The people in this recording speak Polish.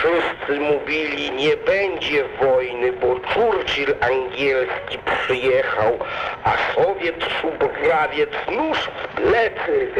Wszyscy mówili, nie będzie wojny, bo Churchill angielski przyjechał, a Sowiet szubrawiec nóż w plecy.